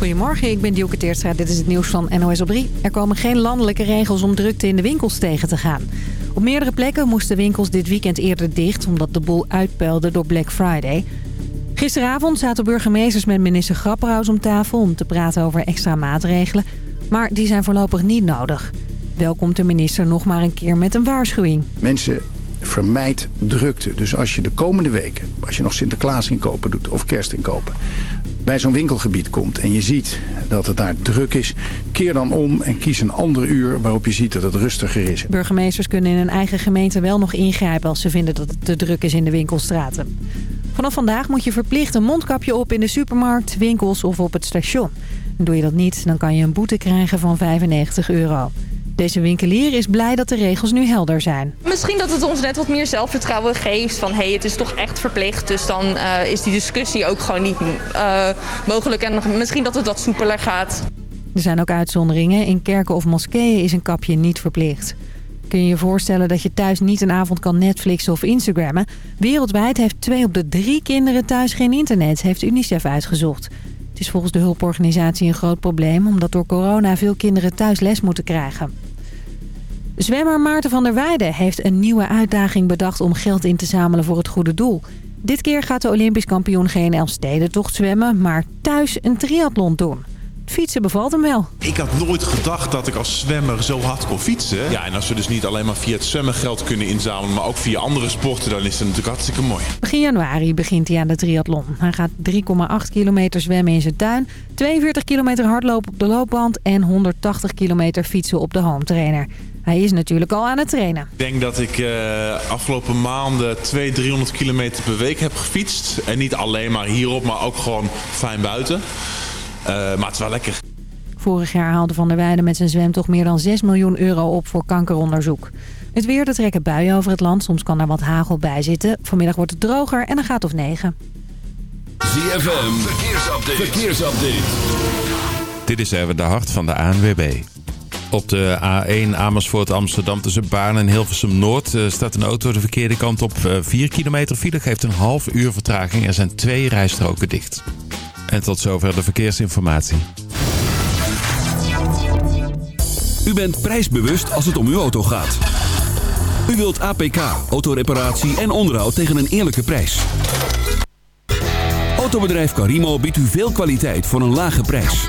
Goedemorgen, ik ben Dielke Teertstra. Dit is het nieuws van NOS op 3. Er komen geen landelijke regels om drukte in de winkels tegen te gaan. Op meerdere plekken moesten winkels dit weekend eerder dicht... omdat de boel uitpeilde door Black Friday. Gisteravond zaten burgemeesters met minister Grapperhaus om tafel... om te praten over extra maatregelen. Maar die zijn voorlopig niet nodig. Wel komt de minister nog maar een keer met een waarschuwing. Mensen vermijd drukte. Dus als je de komende weken, als je nog Sinterklaas inkopen doet of kerst inkopen bij zo'n winkelgebied komt en je ziet dat het daar druk is... keer dan om en kies een ander uur waarop je ziet dat het rustiger is. Burgemeesters kunnen in hun eigen gemeente wel nog ingrijpen... als ze vinden dat het te druk is in de winkelstraten. Vanaf vandaag moet je verplicht een mondkapje op in de supermarkt, winkels of op het station. Doe je dat niet, dan kan je een boete krijgen van 95 euro. Deze winkelier is blij dat de regels nu helder zijn. Misschien dat het ons net wat meer zelfvertrouwen geeft van hé, hey, het is toch echt verplicht. Dus dan uh, is die discussie ook gewoon niet uh, mogelijk en misschien dat het wat soepeler gaat. Er zijn ook uitzonderingen. In kerken of moskeeën is een kapje niet verplicht. Kun je je voorstellen dat je thuis niet een avond kan Netflixen of Instagrammen? Wereldwijd heeft twee op de drie kinderen thuis geen internet, heeft UNICEF uitgezocht. Het is volgens de hulporganisatie een groot probleem... omdat door corona veel kinderen thuis les moeten krijgen. Zwemmer Maarten van der Weijden heeft een nieuwe uitdaging bedacht om geld in te zamelen voor het goede doel. Dit keer gaat de Olympisch kampioen geen Elfstedentocht zwemmen, maar thuis een triathlon doen. Fietsen bevalt hem wel. Ik had nooit gedacht dat ik als zwemmer zo hard kon fietsen. Ja, en als we dus niet alleen maar via het zwemmen geld kunnen inzamelen... maar ook via andere sporten, dan is het natuurlijk hartstikke mooi. Begin januari begint hij aan de triathlon. Hij gaat 3,8 kilometer zwemmen in zijn tuin... 42 kilometer hardlopen op de loopband... en 180 kilometer fietsen op de home trainer. Hij is natuurlijk al aan het trainen. Ik denk dat ik uh, afgelopen maanden 200, 300 kilometer per week heb gefietst. En niet alleen maar hierop, maar ook gewoon fijn buiten. Uh, maar het is wel lekker. Vorig jaar haalde Van der Weijden met zijn zwemtocht meer dan 6 miljoen euro op voor kankeronderzoek. Het weer, er trekken buien over het land. Soms kan er wat hagel bij zitten. Vanmiddag wordt het droger en een gaat of 9. ZFM, verkeersupdate. verkeersupdate. Dit is even de hart van de ANWB. Op de A1 Amersfoort Amsterdam tussen Baarn en Hilversum Noord uh, staat een auto de verkeerde kant op. Uh, 4 kilometer file geeft een half uur vertraging. Er zijn twee rijstroken dicht. En tot zover de verkeersinformatie. U bent prijsbewust als het om uw auto gaat. U wilt APK, autoreparatie en onderhoud tegen een eerlijke prijs. Autobedrijf Carimo biedt u veel kwaliteit voor een lage prijs.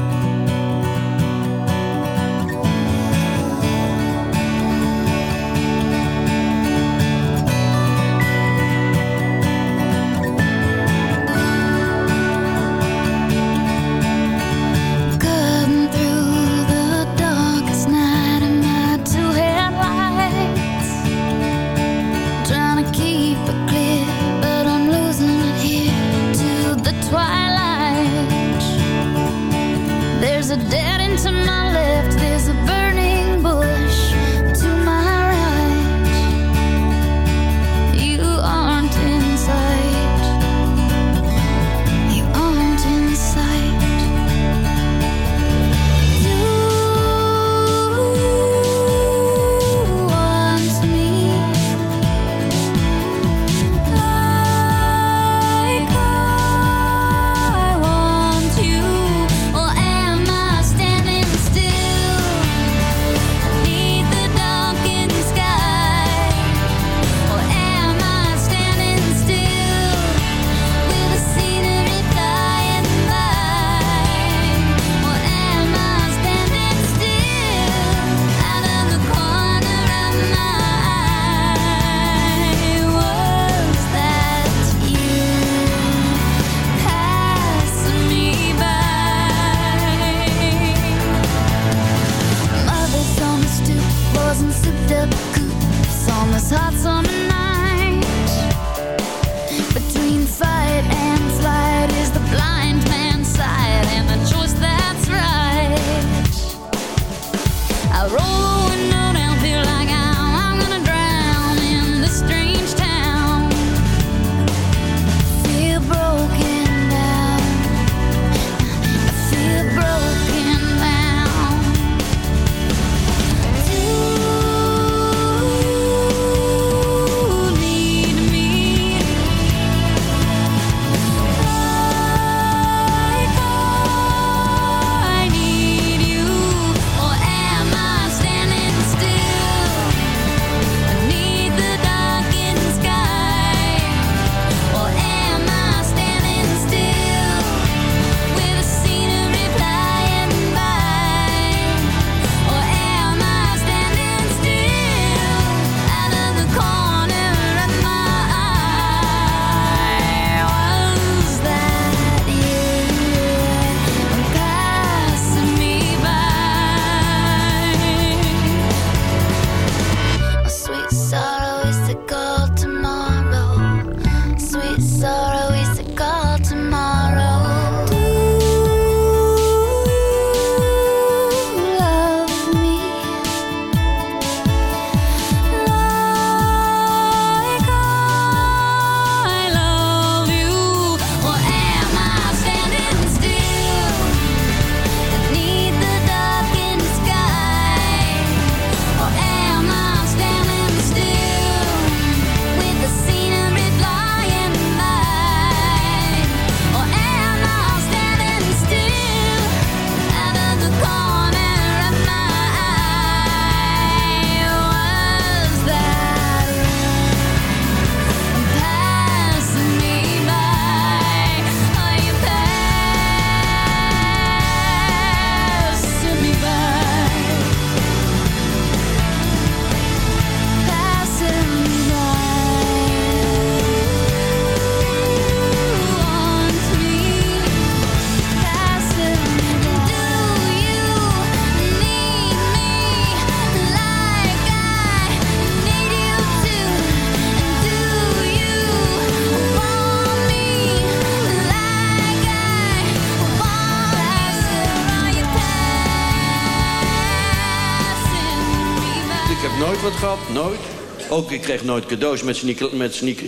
Ook, ik kreeg nooit cadeaus met, Snik met Snik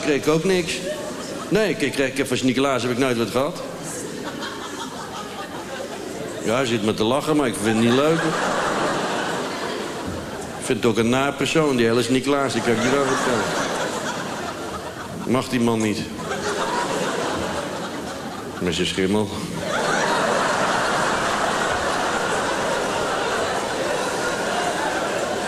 kreeg ik ook niks. Nee, ik, kreeg, ik heb van heb ik nooit wat gehad. Ja, hij zit me te lachen, maar ik vind het niet leuk. Ik vind het ook een naar persoon, die hele Snikelaas, die kan ik niet wel vertellen. Mag die man niet. Met zijn schimmel.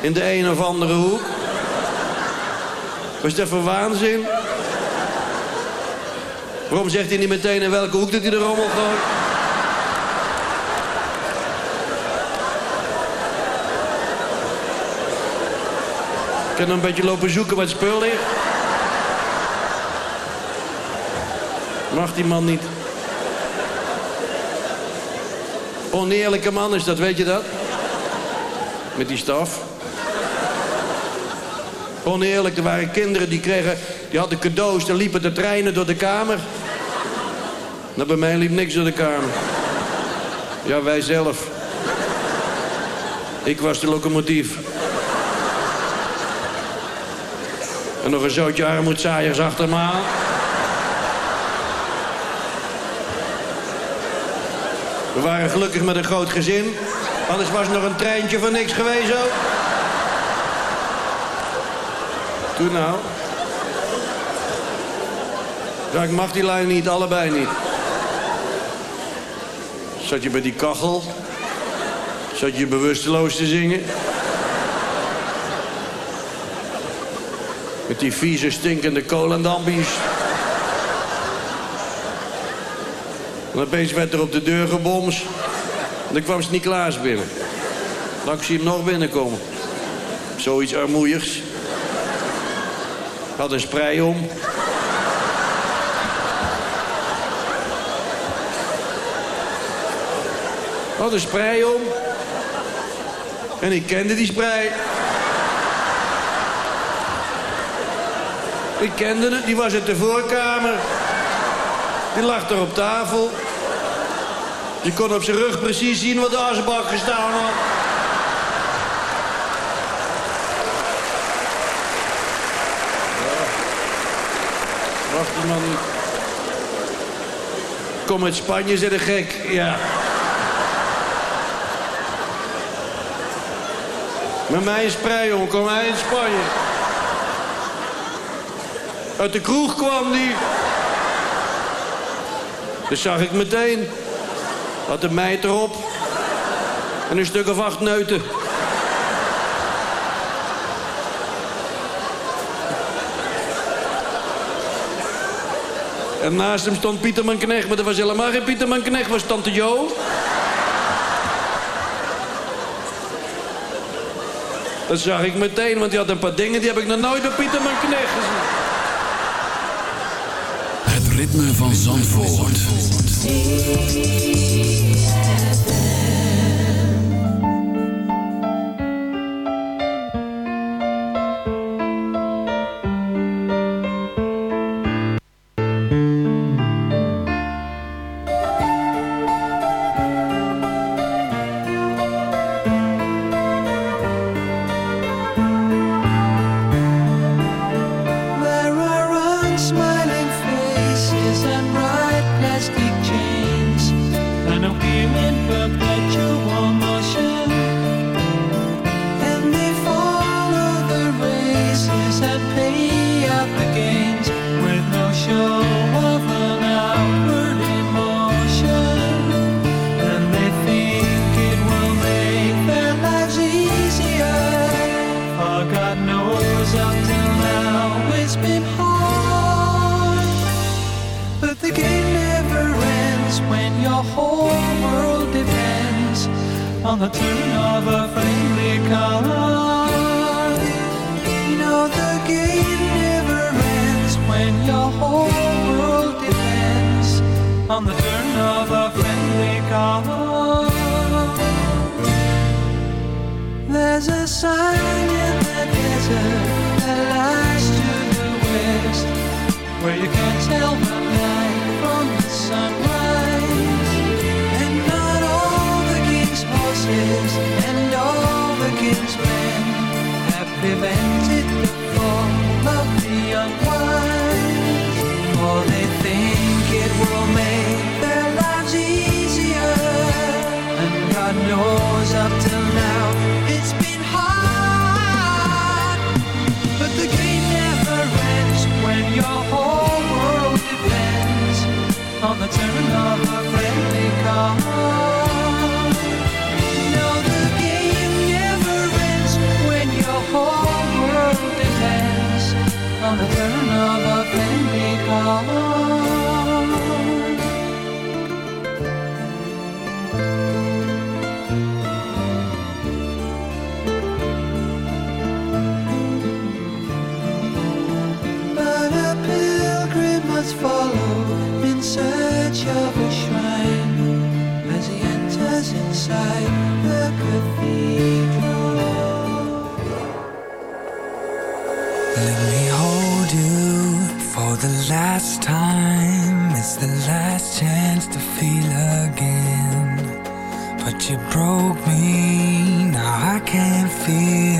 In de een of andere hoek? Was dat voor waanzin? Waarom zegt hij niet meteen in welke hoek dat hij de rommel gooit? Ik kan een beetje lopen zoeken wat spul ligt. Mag die man niet. Oneerlijke man is dat, weet je dat? Met die staf. Oneerlijk, er waren kinderen die kregen... die hadden cadeaus, dan liepen de treinen door de kamer. Nou, bij mij liep niks door de kamer. Ja, wij zelf. Ik was de locomotief. En nog een zootje armoedzaaiers achter me aan. We waren gelukkig met een groot gezin. Anders was er nog een treintje van niks geweest ook. Toen nou. Ja, ik mag die lijn niet, allebei niet. Zat je bij die kachel? Zat je bewusteloos te zingen? Met die vieze, stinkende kolendambies. En opeens werd er op de deur geboms. En dan kwam Sint-Niklaas binnen. Dan zie hem nog binnenkomen. Zoiets armoeigs. Had een sprei om. Had een sprei om. En ik kende die sprei. Ik kende het, die was uit de voorkamer. Die lag er op tafel. Je kon op zijn rug precies zien wat de asbak gestaan had. Man. Kom uit Spanje, zei de gek. Ja. Met mij in sprei, jongen. Kom hij in Spanje. Uit de kroeg kwam die. Dat zag ik meteen. Had een meid erop. En een stuk of acht neuten. En naast hem stond Pieterman Knecht, maar dat was helemaal geen Pieterman Knecht, was tante Jo. Dat zag ik meteen, want die had een paar dingen die heb ik nog nooit bij Pieterman Knecht gezien. Het ritme van Zandvoort. The that lies to the west, where you can't tell the night from the sunrise. And not all the king's horses and all the king's men have prevented the fall of the unwise. For they think it will make their lives easier. And God knows up till now your whole world depends on the turn of a friendly card. No, the game never ends when your whole world depends on the turn of a friendly. Search of a shrine as he enters inside the cathedral. Let me hold you for the last time. It's the last chance to feel again. But you broke me, now I can't feel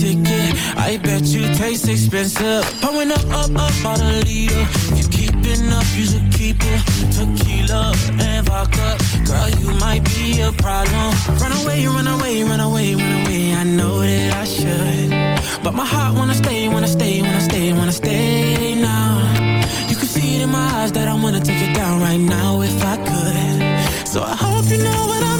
ticket. I bet you taste expensive. Pouring up, up, up, out a leader. You keeping up, you should keep it. Tequila and vodka. Girl, you might be a problem. Run away, run away, run away, run away. I know that I should. But my heart wanna stay, wanna stay, wanna stay, wanna stay now. You can see it in my eyes that I wanna take it down right now if I could. So I hope you know what I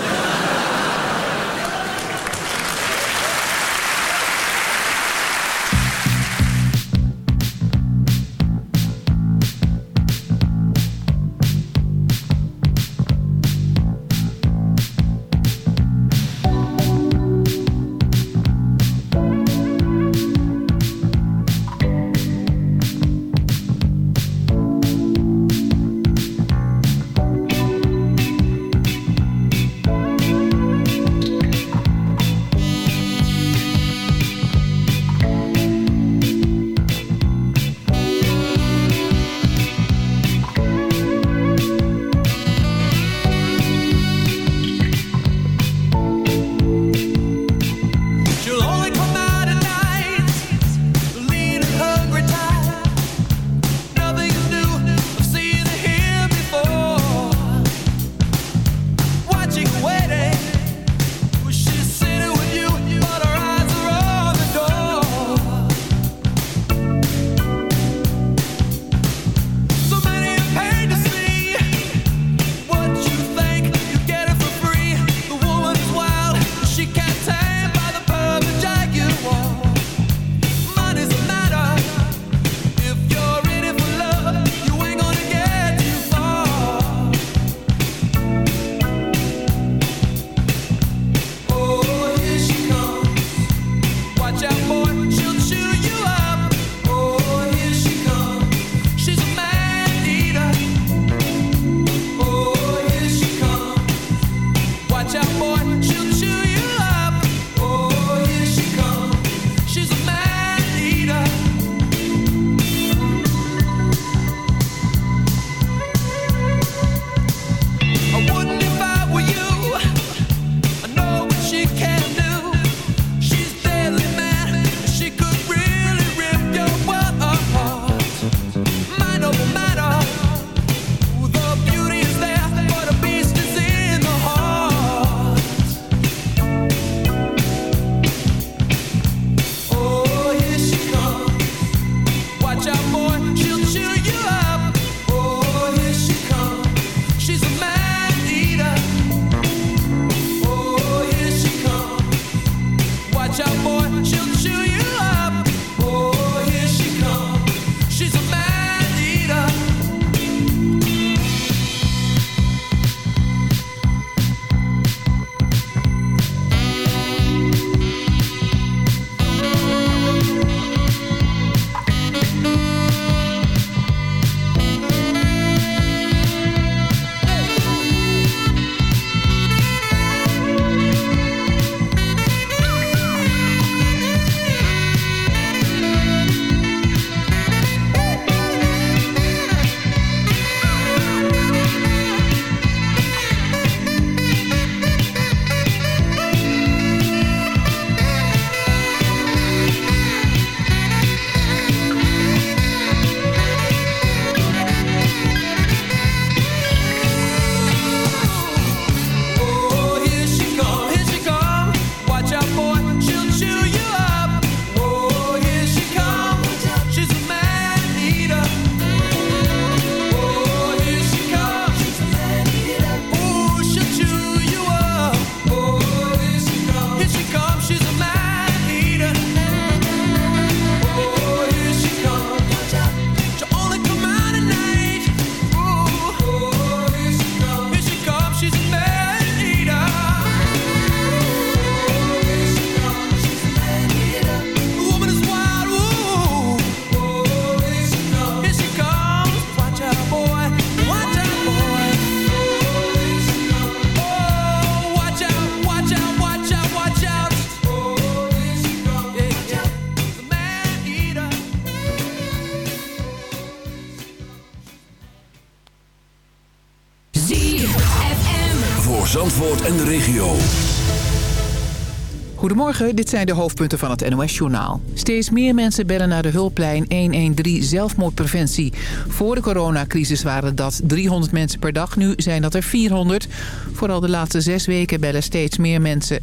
Goedemorgen, dit zijn de hoofdpunten van het NOS-journaal. Steeds meer mensen bellen naar de hulplijn 113 zelfmoordpreventie. Voor de coronacrisis waren dat 300 mensen per dag, nu zijn dat er 400. Vooral de laatste zes weken bellen steeds meer mensen.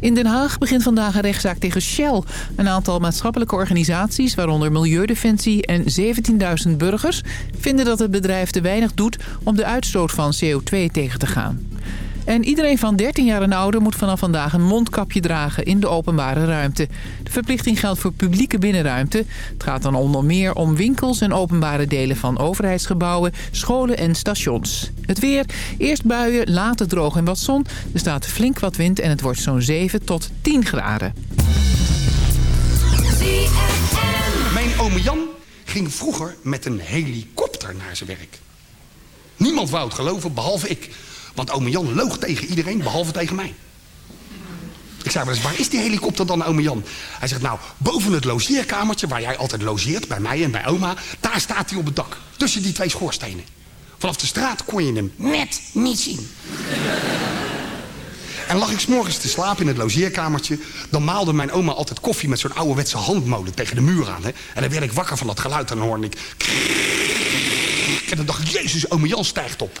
In Den Haag begint vandaag een rechtszaak tegen Shell. Een aantal maatschappelijke organisaties, waaronder Milieudefensie en 17.000 burgers... vinden dat het bedrijf te weinig doet om de uitstoot van CO2 tegen te gaan. En iedereen van 13 jaar en ouder moet vanaf vandaag een mondkapje dragen in de openbare ruimte. De verplichting geldt voor publieke binnenruimte. Het gaat dan onder meer om winkels en openbare delen van overheidsgebouwen, scholen en stations. Het weer, eerst buien, later droog en wat zon. Er staat flink wat wind en het wordt zo'n 7 tot 10 graden. Mijn oom Jan ging vroeger met een helikopter naar zijn werk. Niemand wou het geloven, behalve ik. Want ome Jan loog tegen iedereen, behalve tegen mij. Ik zei wel eens, waar is die helikopter dan, ome Jan? Hij zegt, nou, boven het logeerkamertje waar jij altijd logeert, bij mij en bij oma, daar staat hij op het dak. Tussen die twee schoorstenen. Vanaf de straat kon je hem net niet zien. En lag ik s'morgens te slapen in het logeerkamertje... dan maalde mijn oma altijd koffie met zo'n ouderwetse handmolen tegen de muur aan. Hè? En dan werd ik wakker van dat geluid en dan hoorde ik... En dan dacht ik, jezus, ome Jan stijgt op.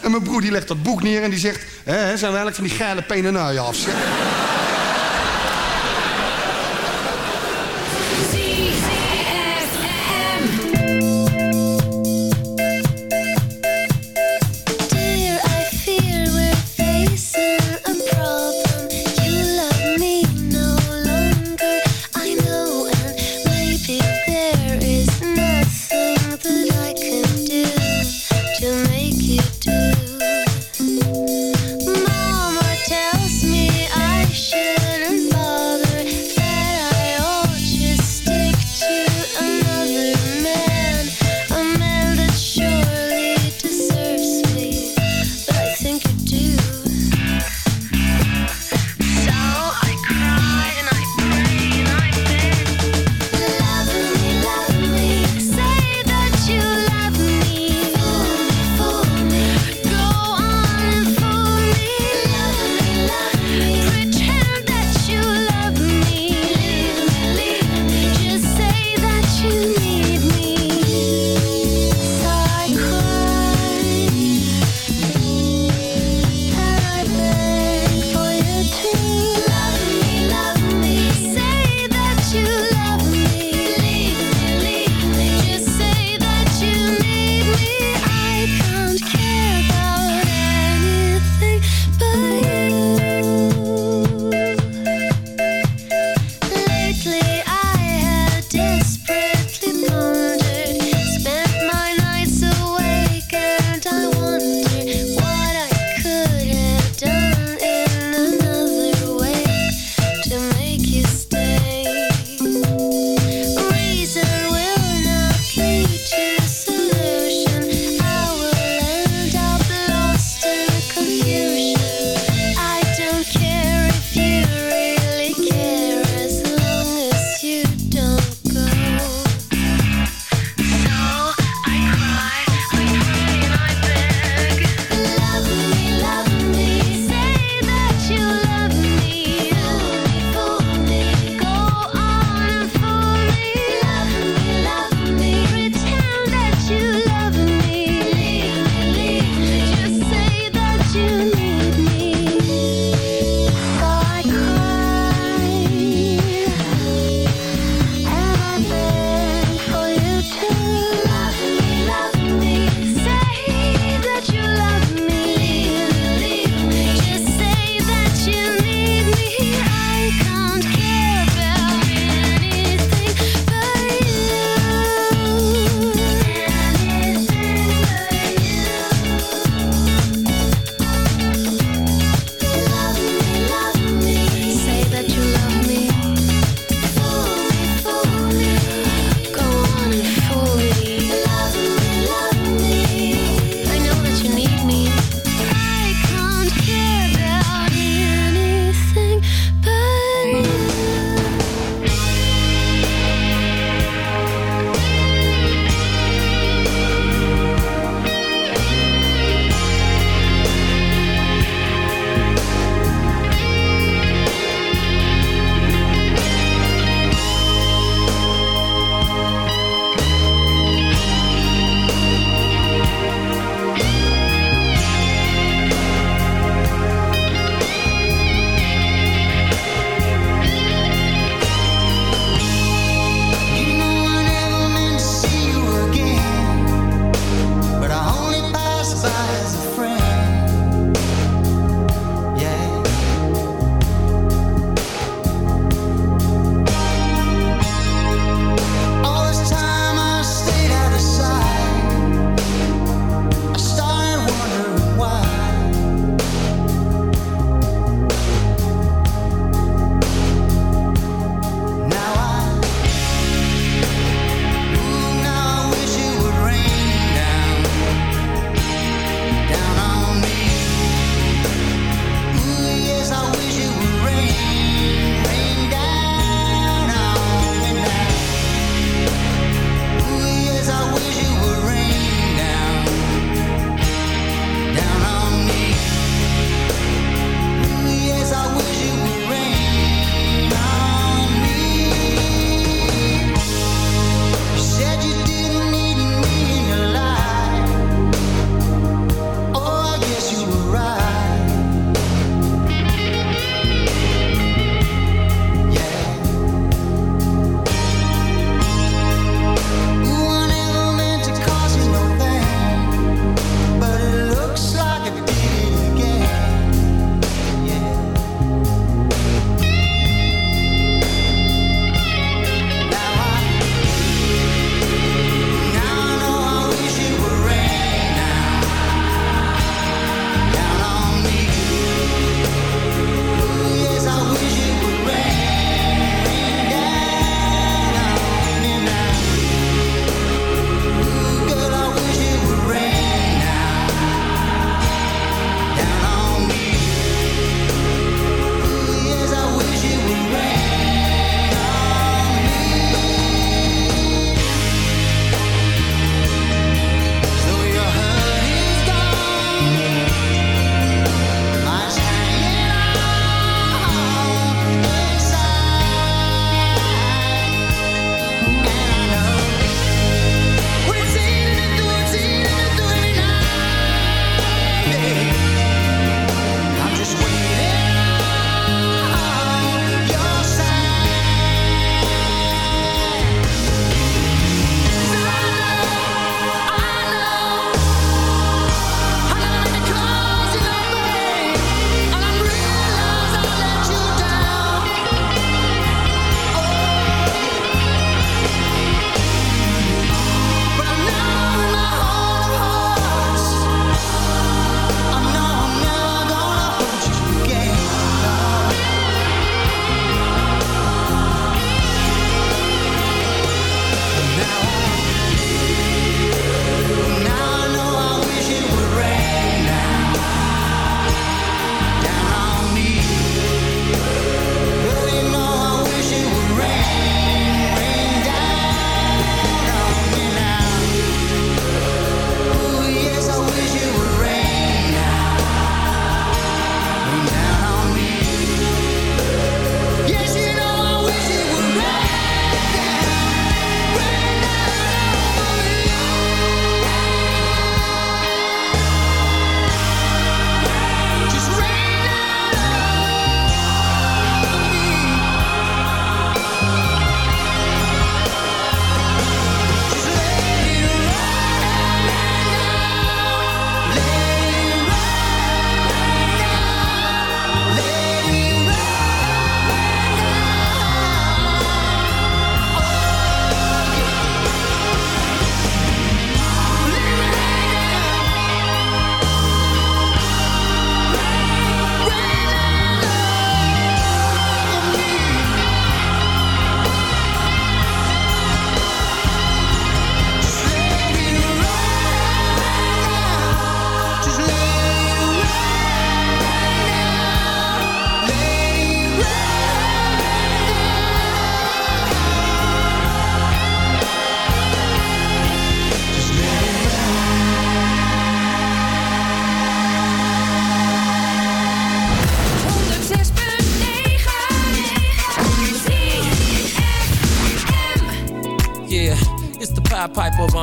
En mijn broer die legt dat boek neer en die zegt... Hè, zijn we eigenlijk van die geile penenuien af.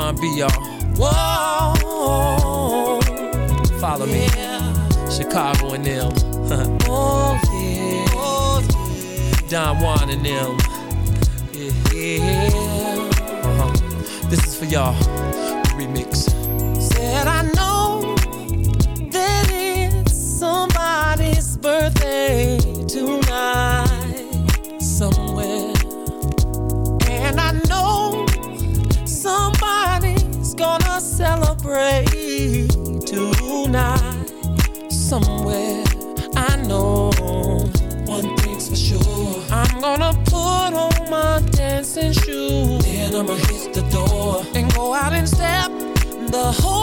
and be all. Whoa. Follow me. Chicago and them. oh, yeah. oh, yeah. Don Juan and them. Yeah. Uh -huh. This is for y'all. And hit the door and go out and step the whole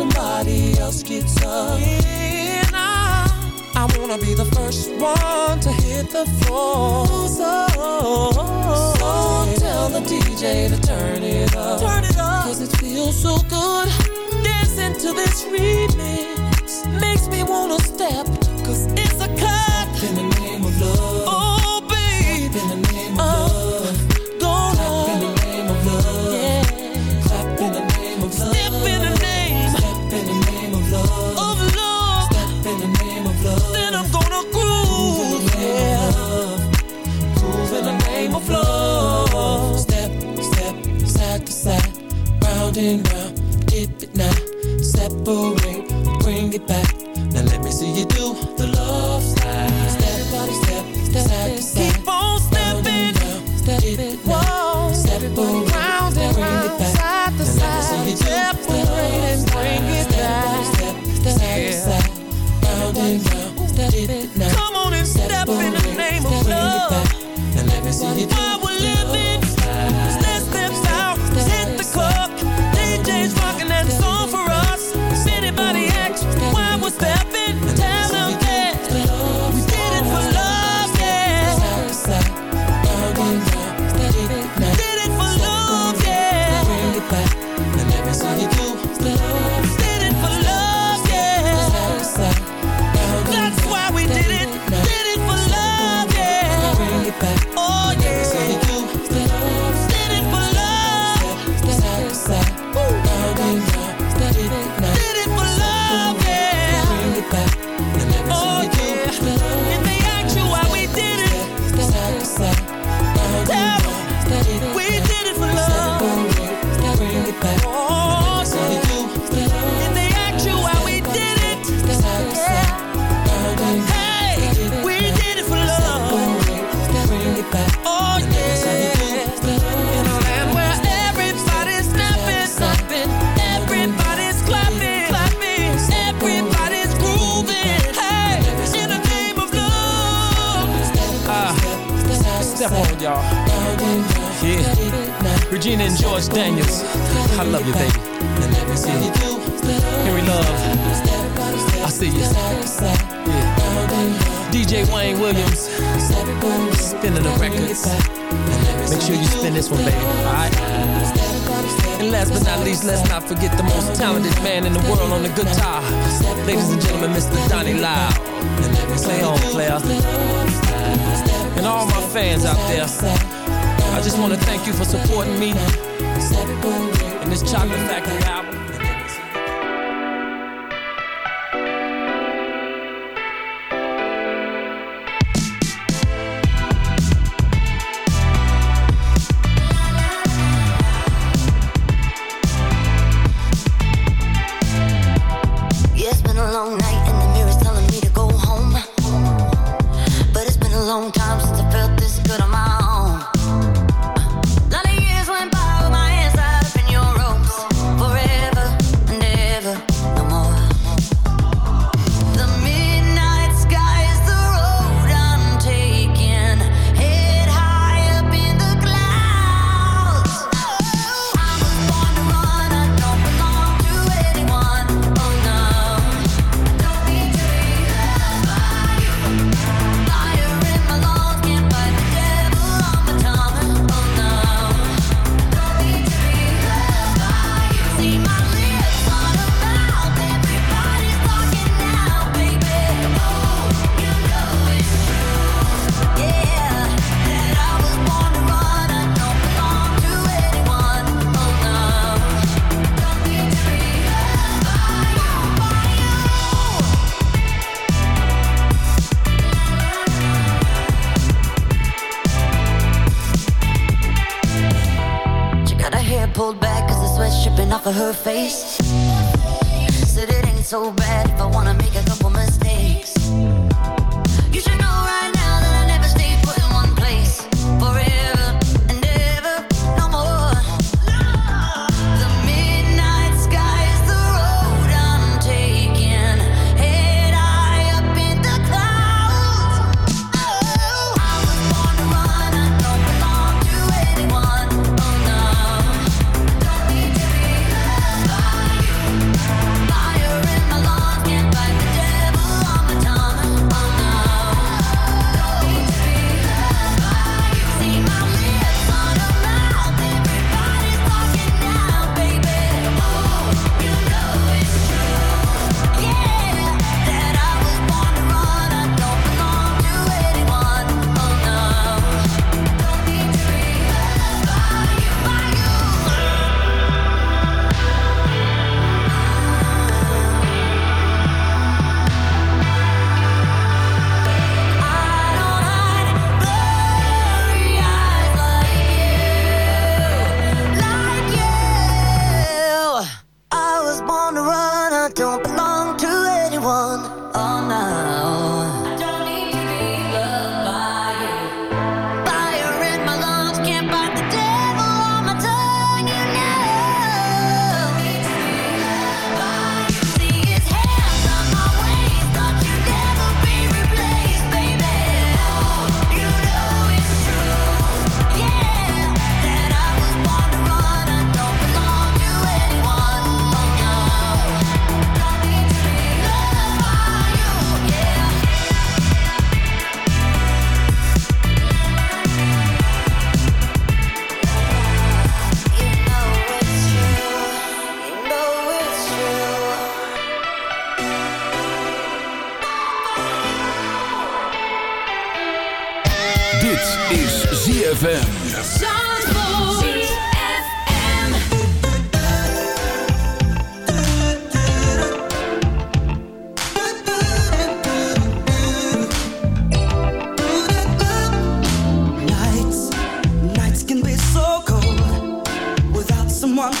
somebody else gets up. Yeah, nah. I wanna be the first one to hit the floor. So, so tell the DJ to turn it up. Turn it up. Cause it feels so good. Dancing to this remix makes me wanna step. Cause it's a cut. boomerang, bring it back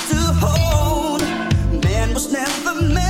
to hold. Man was never meant